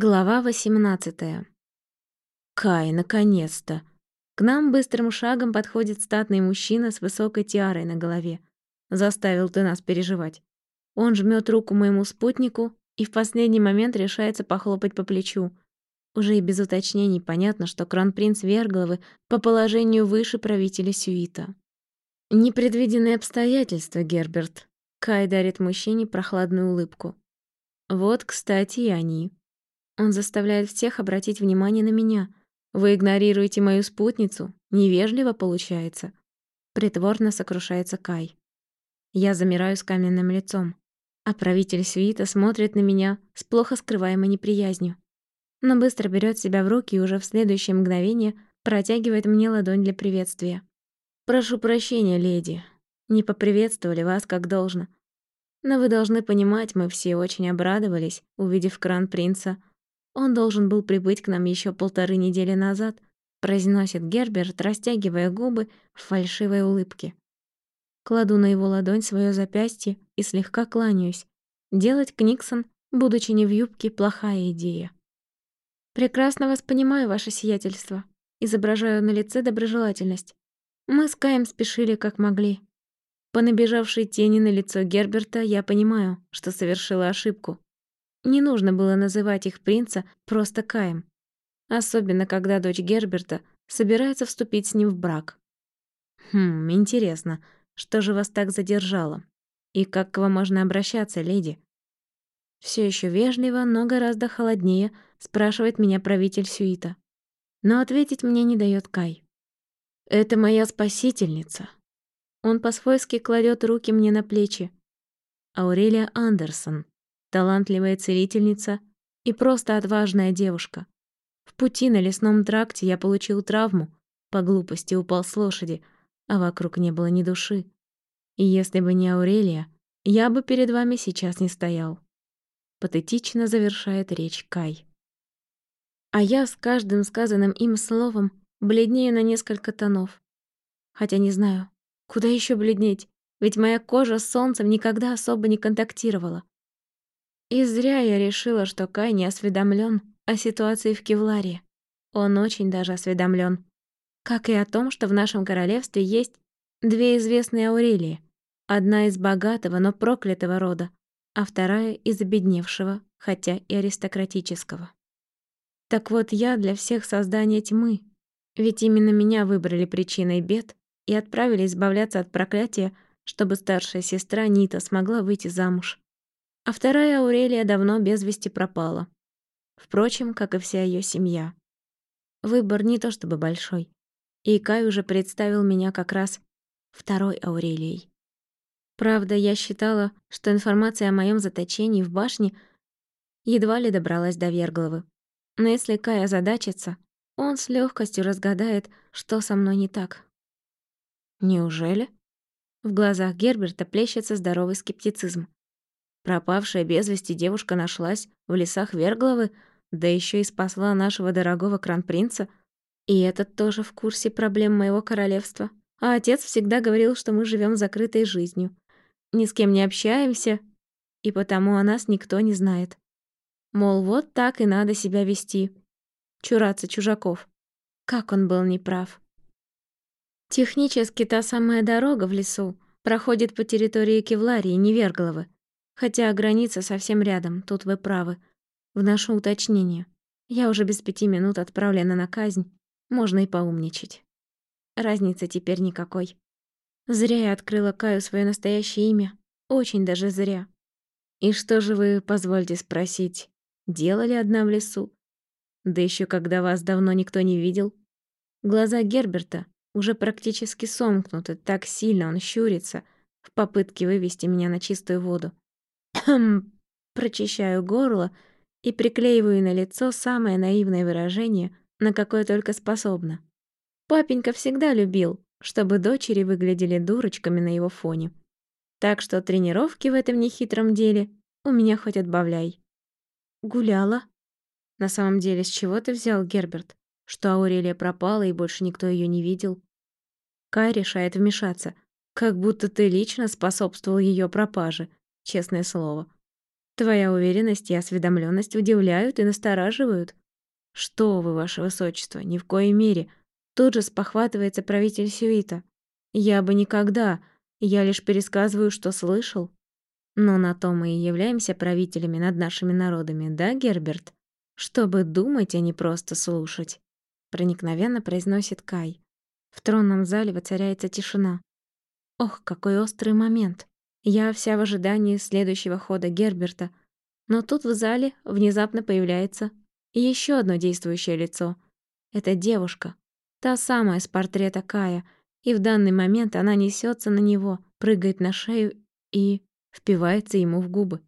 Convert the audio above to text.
Глава 18. Кай, наконец-то. К нам быстрым шагом подходит статный мужчина с высокой тиарой на голове. Заставил ты нас переживать. Он жмет руку моему спутнику и в последний момент решается похлопать по плечу. Уже и без уточнений понятно, что кронпринц Вергловы по положению выше правителя Сюита. Непредвиденные обстоятельства, Герберт. Кай дарит мужчине прохладную улыбку. Вот, кстати, и они. Он заставляет всех обратить внимание на меня. Вы игнорируете мою спутницу. Невежливо получается. Притворно сокрушается Кай. Я замираю с каменным лицом, а правитель Свита смотрит на меня с плохо скрываемой неприязнью. Но быстро берет себя в руки и уже в следующее мгновение протягивает мне ладонь для приветствия. «Прошу прощения, леди. Не поприветствовали вас как должно. Но вы должны понимать, мы все очень обрадовались, увидев кран принца он должен был прибыть к нам еще полторы недели назад, произносит Герберт, растягивая губы в фальшивой улыбке. Кладу на его ладонь свое запястье и слегка кланяюсь. Делать Книксон, будучи не в юбке, плохая идея. Прекрасно вас понимаю, ваше сиятельство. Изображаю на лице доброжелательность. Мы с Каем спешили как могли. По набежавшей тени на лицо Герберта я понимаю, что совершила ошибку. Не нужно было называть их принца просто Каем. Особенно, когда дочь Герберта собирается вступить с ним в брак. Хм, интересно, что же вас так задержало? И как к вам можно обращаться, леди? Все еще вежливо, но гораздо холоднее спрашивает меня правитель Сюита. Но ответить мне не дает Кай. Это моя спасительница. Он по-свойски кладет руки мне на плечи. Аурелия Андерсон, талантливая целительница и просто отважная девушка. В пути на лесном тракте я получил травму, по глупости упал с лошади, а вокруг не было ни души. И если бы не Аурелия, я бы перед вами сейчас не стоял. Патетично завершает речь Кай. А я с каждым сказанным им словом бледнею на несколько тонов. Хотя не знаю, куда еще бледнеть, ведь моя кожа с солнцем никогда особо не контактировала. И зря я решила, что Кай не осведомлен о ситуации в Кевларе. Он очень даже осведомлен, Как и о том, что в нашем королевстве есть две известные Аурелии. Одна из богатого, но проклятого рода, а вторая из обедневшего, хотя и аристократического. Так вот, я для всех создание тьмы. Ведь именно меня выбрали причиной бед и отправили избавляться от проклятия, чтобы старшая сестра Нита смогла выйти замуж а вторая Аурелия давно без вести пропала. Впрочем, как и вся ее семья. Выбор не то чтобы большой. И Кай уже представил меня как раз второй Аурелией. Правда, я считала, что информация о моем заточении в башне едва ли добралась до Вергловы. Но если Кай озадачится, он с легкостью разгадает, что со мной не так. Неужели? В глазах Герберта плещется здоровый скептицизм. Пропавшая без вести девушка нашлась в лесах Вергловы, да еще и спасла нашего дорогого кронпринца. И этот тоже в курсе проблем моего королевства. А отец всегда говорил, что мы живем закрытой жизнью. Ни с кем не общаемся, и потому о нас никто не знает. Мол, вот так и надо себя вести. Чураться чужаков. Как он был неправ. Технически та самая дорога в лесу проходит по территории Кевларии, не Вергловы. Хотя граница совсем рядом, тут вы правы. Вношу уточнение. Я уже без пяти минут отправлена на казнь. Можно и поумничать. Разницы теперь никакой. Зря я открыла Каю свое настоящее имя. Очень даже зря. И что же вы, позвольте спросить, делали одна в лесу? Да еще когда вас давно никто не видел. Глаза Герберта уже практически сомкнуты, так сильно он щурится в попытке вывести меня на чистую воду. Прочищаю горло и приклеиваю на лицо самое наивное выражение, на какое только способна. Папенька всегда любил, чтобы дочери выглядели дурочками на его фоне. Так что тренировки в этом нехитром деле у меня хоть отбавляй. Гуляла. На самом деле, с чего ты взял, Герберт? Что Аурелия пропала и больше никто ее не видел? Кай решает вмешаться, как будто ты лично способствовал ее пропаже честное слово. Твоя уверенность и осведомленность удивляют и настораживают. Что вы, ваше высочество, ни в коей мере. Тут же спохватывается правитель Сюита. Я бы никогда, я лишь пересказываю, что слышал. Но на то мы и являемся правителями над нашими народами, да, Герберт? Чтобы думать, а не просто слушать. Проникновенно произносит Кай. В тронном зале воцаряется тишина. Ох, какой острый момент. Я вся в ожидании следующего хода Герберта. Но тут в зале внезапно появляется еще одно действующее лицо. Это девушка. Та самая с портрета Кая. И в данный момент она несется на него, прыгает на шею и впивается ему в губы.